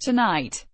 tonight.